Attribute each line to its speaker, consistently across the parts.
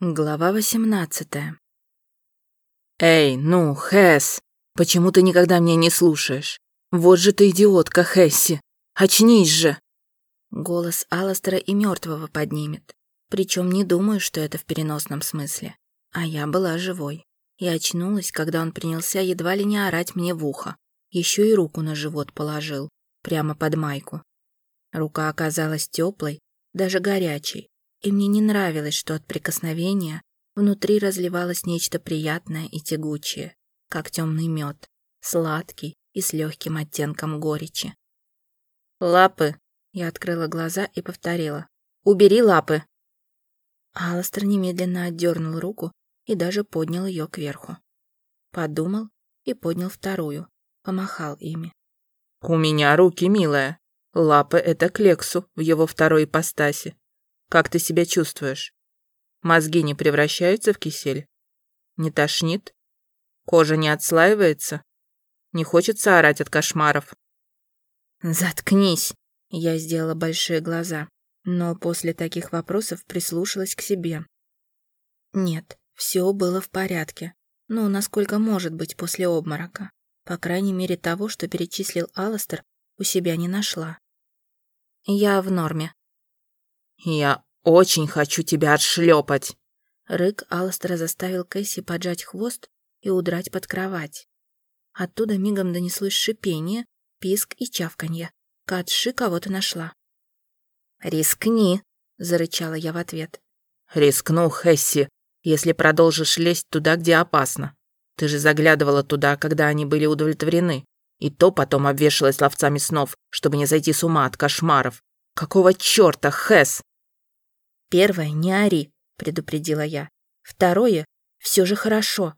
Speaker 1: Глава восемнадцатая.
Speaker 2: «Эй, ну, Хэс, почему ты никогда меня не слушаешь? Вот же ты идиотка, Хэсси! Очнись же!»
Speaker 1: Голос Алластера и мертвого поднимет. Причем не думаю, что это в переносном смысле. А я была живой. И очнулась, когда он принялся едва ли не орать мне в ухо. Еще и руку на живот положил, прямо под майку. Рука оказалась теплой, даже горячей, и мне не нравилось, что от прикосновения внутри разливалось нечто приятное и тягучее, как темный мед, сладкий и с легким оттенком горечи. «Лапы!» — я открыла глаза и повторила. «Убери лапы!» Алластер немедленно отдернул руку и даже поднял ее кверху. Подумал и поднял вторую, помахал ими.
Speaker 2: «У меня руки, милая. Лапы — это к Лексу в его второй ипостаси. Как ты себя чувствуешь? Мозги не превращаются в кисель? Не тошнит? Кожа не отслаивается? Не хочется орать от кошмаров?
Speaker 1: Заткнись. Я сделала большие глаза, но после таких вопросов прислушалась к себе. Нет, все было в порядке. Ну, насколько может быть после обморока. По крайней мере, того, что перечислил Алластер, у себя не нашла. Я в норме.
Speaker 2: «Я очень хочу тебя отшлепать!»
Speaker 1: Рык Алластера заставил Кэсси поджать хвост и удрать под кровать. Оттуда мигом донеслось шипение, писк и чавканье. Катши кого-то нашла. «Рискни!» — зарычала я в ответ.
Speaker 2: «Рискну, Хесси, если продолжишь лезть туда, где опасно. Ты же заглядывала туда, когда они были удовлетворены. И то потом обвешалась ловцами снов, чтобы не зайти с ума от кошмаров. Какого чёрта, Хэс?
Speaker 1: Первое, не ори, предупредила я. Второе, все же хорошо.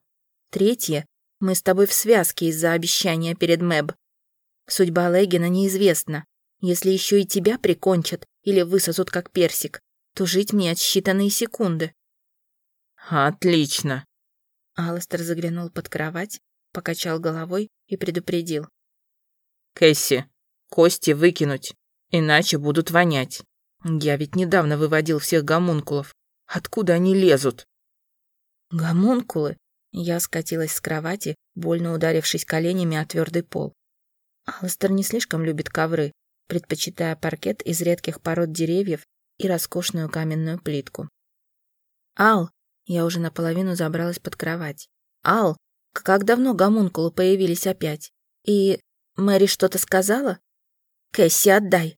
Speaker 1: Третье, мы с тобой в связке из-за обещания перед Мэб. Судьба Легина неизвестна. Если еще и тебя прикончат или высосут как персик, то жить мне от считанные секунды.
Speaker 2: Отлично.
Speaker 1: Алластер заглянул под кровать, покачал головой и предупредил.
Speaker 2: Кэсси, кости выкинуть. Иначе будут вонять. Я ведь недавно выводил всех гомункулов. Откуда они лезут?
Speaker 1: Гомункулы? Я скатилась с кровати, больно ударившись коленями о твердый пол. Алстер не слишком любит ковры, предпочитая паркет из редких пород деревьев и роскошную каменную плитку. «Ал!» Я уже наполовину забралась под кровать. «Ал, как давно гомункулы появились опять? И Мэри что-то сказала?» Кэсси, отдай!»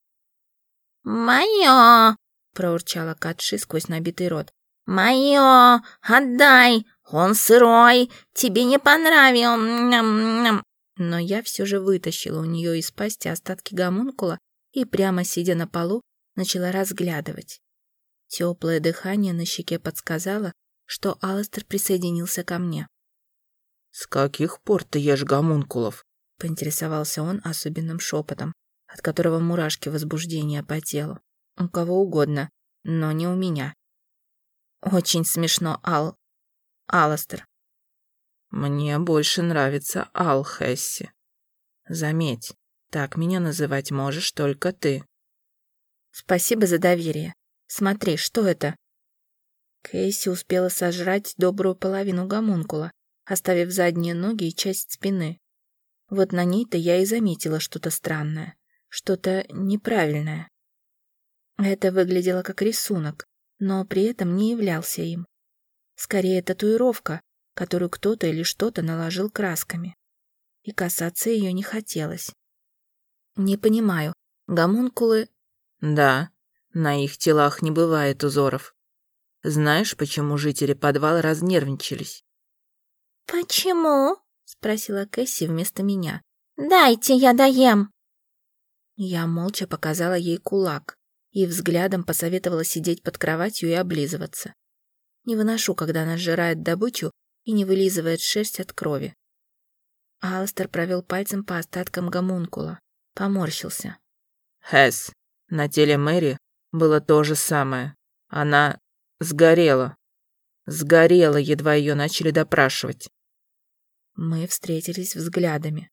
Speaker 3: «Моё!»
Speaker 1: — проурчала Катши сквозь набитый рот.
Speaker 3: «Моё! Отдай! Он сырой! Тебе не понравился!»
Speaker 1: Но я все же вытащила у нее из пасти остатки гомункула и, прямо сидя на полу, начала разглядывать. Теплое дыхание на щеке подсказало, что Алластер присоединился ко мне.
Speaker 2: «С каких пор ты ешь гомункулов?»
Speaker 1: — поинтересовался он особенным шепотом, от которого мурашки возбуждения по телу. У кого угодно, но не у меня. Очень смешно, Ал... Аластер.
Speaker 2: Мне больше нравится Ал Хесси. Заметь, так меня называть можешь только ты.
Speaker 1: Спасибо за доверие. Смотри, что это? Кэсси успела сожрать добрую половину гомункула, оставив задние ноги и часть спины. Вот на ней-то я и заметила что-то странное что-то неправильное. Это выглядело как рисунок, но при этом не являлся им. Скорее, татуировка, которую кто-то или что-то наложил красками. И касаться ее не хотелось. Не понимаю, гомункулы...
Speaker 2: Да, на их телах не бывает узоров. Знаешь, почему жители подвала разнервничались?
Speaker 3: «Почему?»
Speaker 1: — спросила Кэсси вместо меня.
Speaker 3: «Дайте я доем».
Speaker 1: Я молча показала ей кулак и взглядом посоветовала сидеть под кроватью и облизываться. Не выношу, когда она сжирает добычу и не вылизывает шерсть от крови. Алстер провел пальцем по остаткам гомункула, поморщился.
Speaker 2: «Хэс, на теле Мэри было то же самое. Она сгорела. Сгорела, едва ее начали допрашивать».
Speaker 1: Мы встретились взглядами.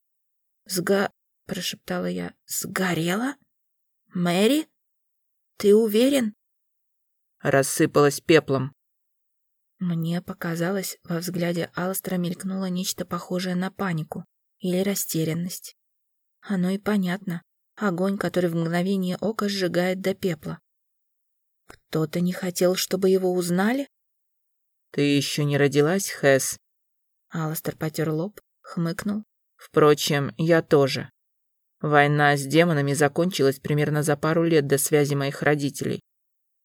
Speaker 1: Сга прошептала я. «Сгорела? Мэри? Ты уверен?»
Speaker 2: Рассыпалась пеплом.
Speaker 1: Мне показалось, во взгляде Алстера мелькнуло нечто похожее на панику или растерянность. Оно и понятно. Огонь, который в мгновение ока сжигает до пепла. Кто-то не хотел, чтобы его узнали?
Speaker 2: Ты еще не родилась, Хэс?
Speaker 1: Аластер потер лоб, хмыкнул.
Speaker 2: Впрочем, я тоже. Война с демонами закончилась примерно за пару лет до связи моих родителей.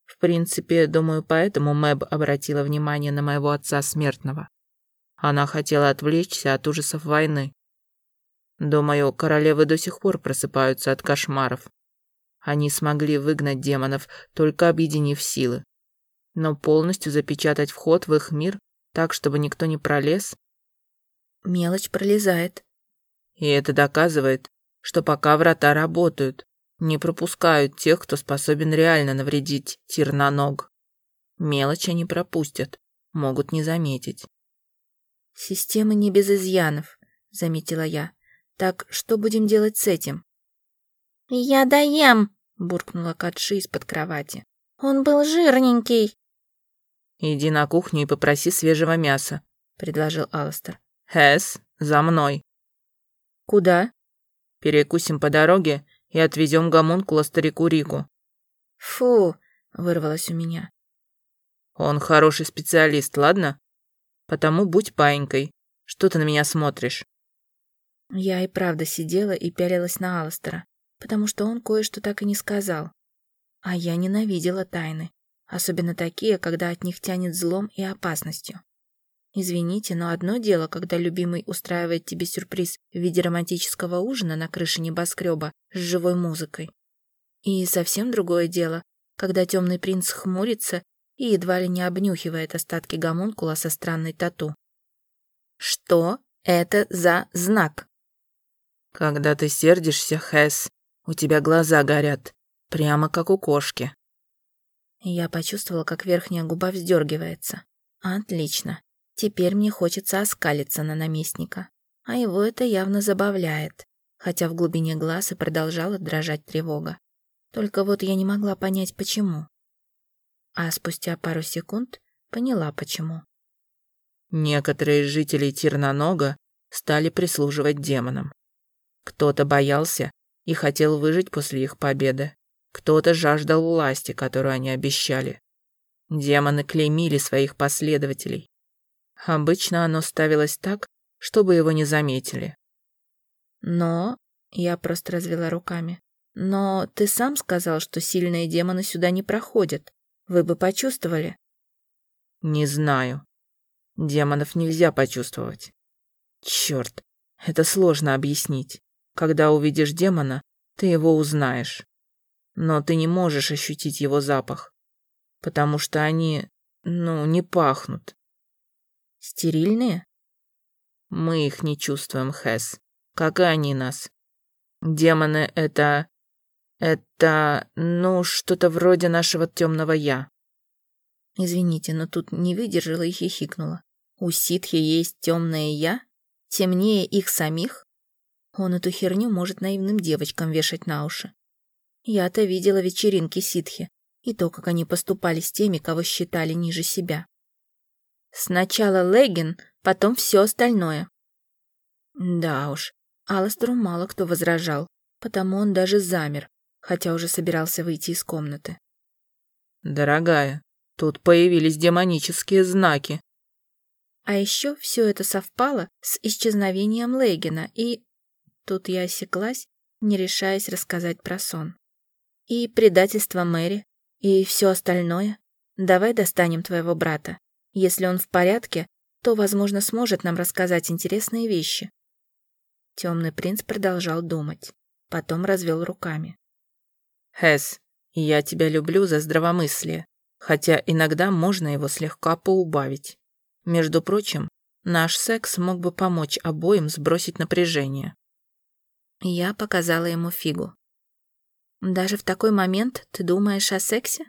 Speaker 2: В принципе, думаю, поэтому Мэб обратила внимание на моего отца смертного. Она хотела отвлечься от ужасов войны. Думаю, королевы до сих пор просыпаются от кошмаров. Они смогли выгнать демонов, только объединив силы. Но полностью запечатать вход в их мир так, чтобы никто не пролез?
Speaker 1: Мелочь пролезает.
Speaker 2: И это доказывает, что пока врата работают, не пропускают тех, кто способен реально навредить тир на ног. Мелочь они пропустят, могут не заметить.
Speaker 1: «Система не без изъянов», — заметила я. «Так что будем делать с этим?»
Speaker 3: «Я доем», —
Speaker 1: буркнула Катши из-под кровати.
Speaker 3: «Он был жирненький».
Speaker 2: «Иди на кухню и попроси свежего мяса», — предложил Алластер. «Хэс, за мной».
Speaker 1: «Куда?»
Speaker 2: «Перекусим по дороге и отвезем гомункула старику Рику».
Speaker 1: «Фу!» — вырвалось у меня.
Speaker 2: «Он хороший специалист, ладно? Потому будь паинькой. Что ты на меня смотришь?»
Speaker 1: Я и правда сидела и пялилась на Алластера, потому что он кое-что так и не сказал. А я ненавидела тайны, особенно такие, когда от них тянет злом и опасностью. Извините, но одно дело, когда любимый устраивает тебе сюрприз в виде романтического ужина на крыше небоскреба с живой музыкой. И совсем другое дело, когда темный принц хмурится и едва ли не обнюхивает остатки гомункула со странной тату. Что это за знак?
Speaker 2: Когда ты сердишься, Хэс, у тебя глаза горят, прямо как у кошки.
Speaker 1: Я почувствовала, как верхняя губа вздергивается. Отлично. Теперь мне хочется оскалиться на наместника. А его это явно забавляет, хотя в глубине глаз и продолжала дрожать тревога. Только вот я не могла понять, почему. А спустя пару секунд поняла, почему.
Speaker 2: Некоторые жители Тирнонога стали прислуживать демонам. Кто-то боялся и хотел выжить после их победы. Кто-то жаждал власти, которую они обещали. Демоны клеймили своих последователей, Обычно оно ставилось так, чтобы его не заметили.
Speaker 1: Но... Я просто развела руками. Но ты сам сказал, что сильные демоны сюда не проходят. Вы бы почувствовали.
Speaker 2: Не знаю. Демонов нельзя почувствовать. Черт, это сложно объяснить. Когда увидишь демона, ты его узнаешь. Но ты не можешь ощутить его запах. Потому что они, ну, не пахнут.
Speaker 1: Стерильные?
Speaker 2: Мы их не чувствуем, Хэс. Как и они нас. Демоны — это... Это, ну, что-то вроде нашего темного «я».
Speaker 1: Извините, но тут не выдержала и хихикнула. У ситхи есть темное «я»? Темнее их самих? Он эту херню может наивным девочкам вешать на уши. Я-то видела вечеринки ситхи и то, как они поступали с теми, кого считали ниже себя. Сначала Легин, потом все остальное. Да уж, Аластеру мало кто возражал, потому он даже замер, хотя уже собирался выйти из комнаты.
Speaker 2: «Дорогая, тут появились демонические знаки».
Speaker 1: А еще все это совпало с исчезновением Лейгена, и... Тут я осеклась, не решаясь рассказать про сон. И предательство Мэри, и все остальное. Давай достанем твоего брата. Если он в порядке, то, возможно, сможет нам рассказать интересные вещи. Темный принц продолжал думать, потом развел руками.
Speaker 2: Хэс, я тебя люблю за здравомыслие, хотя иногда можно его слегка поубавить. Между прочим, наш секс мог бы помочь обоим сбросить напряжение.
Speaker 1: Я показала ему фигу. Даже в такой момент ты думаешь о сексе?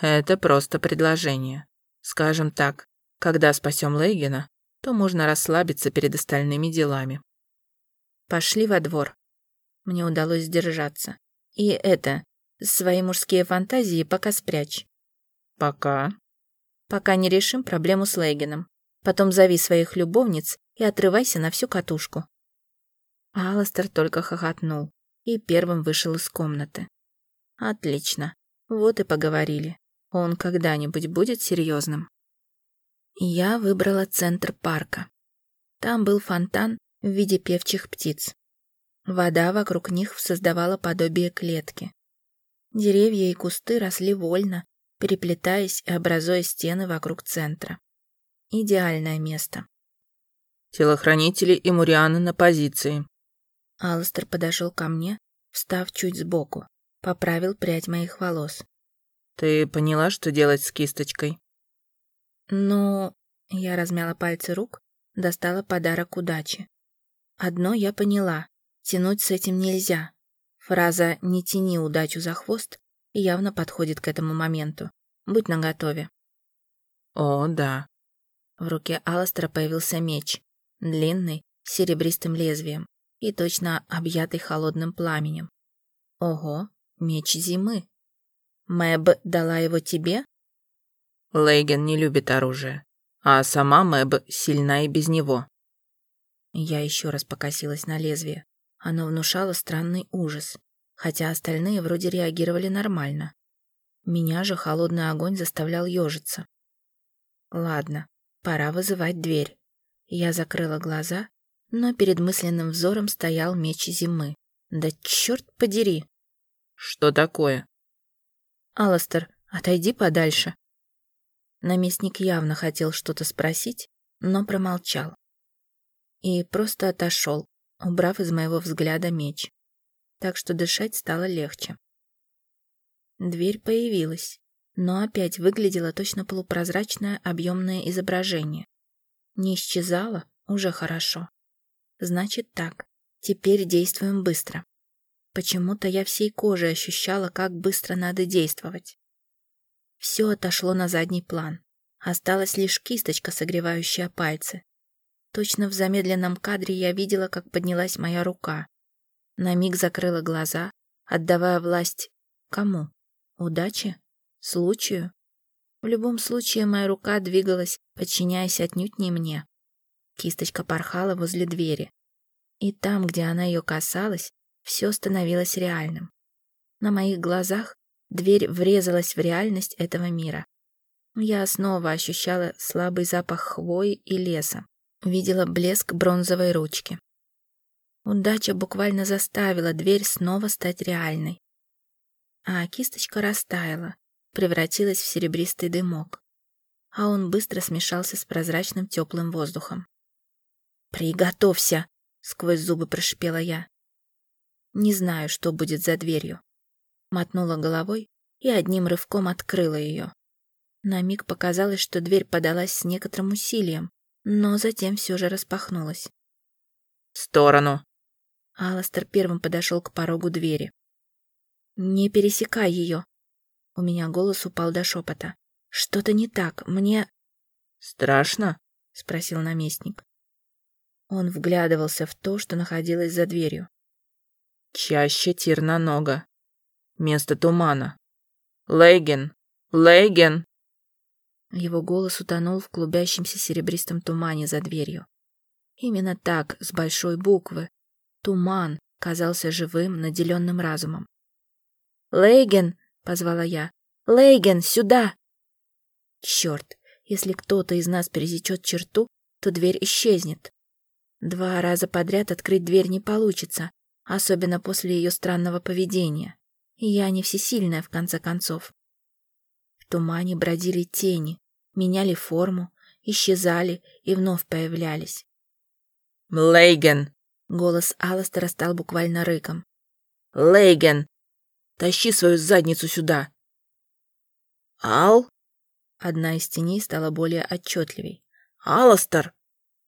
Speaker 2: Это просто предложение. Скажем так, когда спасем Лейгена, то можно расслабиться перед остальными делами.
Speaker 1: Пошли во двор. Мне удалось сдержаться. И это, свои мужские фантазии пока спрячь.
Speaker 2: Пока.
Speaker 1: пока не решим проблему с Лейгеном. Потом зови своих любовниц и отрывайся на всю катушку». Аластер только хохотнул и первым вышел из комнаты. «Отлично. Вот и поговорили. Он когда-нибудь будет серьезным?» Я выбрала центр парка. Там был фонтан в виде певчих птиц. Вода вокруг них создавала подобие клетки. Деревья и кусты росли вольно, переплетаясь и образуя стены вокруг центра. Идеальное место.
Speaker 2: Телохранители и Мурианы на позиции.
Speaker 1: Алластер подошел ко мне, встав чуть сбоку, поправил прядь моих волос.
Speaker 2: Ты поняла, что делать с кисточкой?
Speaker 1: Ну, я размяла пальцы рук, достала подарок удачи. Одно я поняла. Тянуть с этим нельзя. Фраза «не тяни удачу за хвост» явно подходит к этому моменту. Будь наготове.
Speaker 2: О, да.
Speaker 1: В руке Аластера появился меч. Длинный, с серебристым лезвием и точно объятый холодным пламенем. Ого, меч зимы. Мэб дала его тебе?
Speaker 2: Лейген не любит оружие, а сама Мэб сильна и без него.
Speaker 1: Я еще раз покосилась на лезвие. Оно внушало странный ужас, хотя остальные вроде реагировали нормально. Меня же холодный огонь заставлял ежиться. Ладно, пора вызывать дверь. Я закрыла глаза, но перед мысленным взором стоял меч зимы. Да черт подери!
Speaker 2: Что такое?
Speaker 1: Аластер, отойди подальше. Наместник явно хотел что-то спросить, но промолчал. И просто отошел, убрав из моего взгляда меч. Так что дышать стало легче. Дверь появилась, но опять выглядела точно полупрозрачное объемное изображение. Не исчезала, уже хорошо. Значит так, теперь действуем быстро. Почему-то я всей кожей ощущала, как быстро надо действовать. Все отошло на задний план. Осталась лишь кисточка, согревающая пальцы. Точно в замедленном кадре я видела, как поднялась моя рука. На миг закрыла глаза, отдавая власть кому? Удаче? Случаю? В любом случае моя рука двигалась, подчиняясь отнюдь не мне. Кисточка порхала возле двери. И там, где она ее касалась, все становилось реальным. На моих глазах дверь врезалась в реальность этого мира. Я снова ощущала слабый запах хвои и леса видела блеск бронзовой ручки. Удача буквально заставила дверь снова стать реальной. А кисточка растаяла, превратилась в серебристый дымок, а он быстро смешался с прозрачным теплым воздухом. «Приготовься!» — сквозь зубы прошипела я. Не знаю, что будет за дверью. Мотнула головой и одним рывком открыла ее. На миг показалось, что дверь подалась с некоторым усилием, но затем все же распахнулась.
Speaker 2: «В сторону!»
Speaker 1: Аластер первым подошел к порогу двери. «Не пересекай ее!» У меня голос упал до шепота. «Что-то не так, мне...»
Speaker 2: «Страшно?»
Speaker 1: — спросил наместник. Он вглядывался в то, что находилось за дверью.
Speaker 2: «Чаще нога. Место тумана. Лейген! Лейген!»
Speaker 1: Его голос утонул в клубящемся серебристом тумане за дверью. Именно так, с большой буквы. Туман казался живым, наделенным разумом. «Лейген!» — позвала я. «Лейген, сюда!» Черт, если кто-то из нас пересечет черту, то дверь исчезнет. Два раза подряд открыть дверь не получится, особенно после ее странного поведения. И я не всесильная, в конце концов. В тумане бродили тени, меняли форму, исчезали и вновь появлялись.
Speaker 2: «Лейген!»
Speaker 1: — голос Алластера стал буквально рыком.
Speaker 2: «Лейген! Тащи свою задницу сюда!» «Ал?»
Speaker 1: Одна из теней стала более отчетливей.
Speaker 2: «Алластер!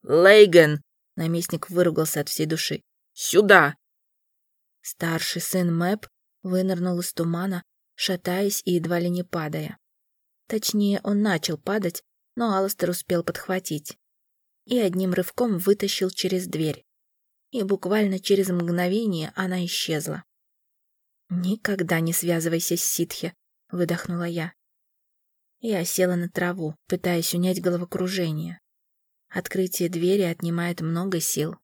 Speaker 2: Лейген!»
Speaker 1: Наместник выругался от всей души.
Speaker 2: «Сюда!»
Speaker 1: Старший сын Мэп вынырнул из тумана, шатаясь и едва ли не падая. Точнее, он начал падать, но Алластер успел подхватить. И одним рывком вытащил через дверь. И буквально через мгновение она исчезла. «Никогда не связывайся с ситхи», — выдохнула я. Я села на траву, пытаясь унять головокружение. Открытие двери отнимает много сил.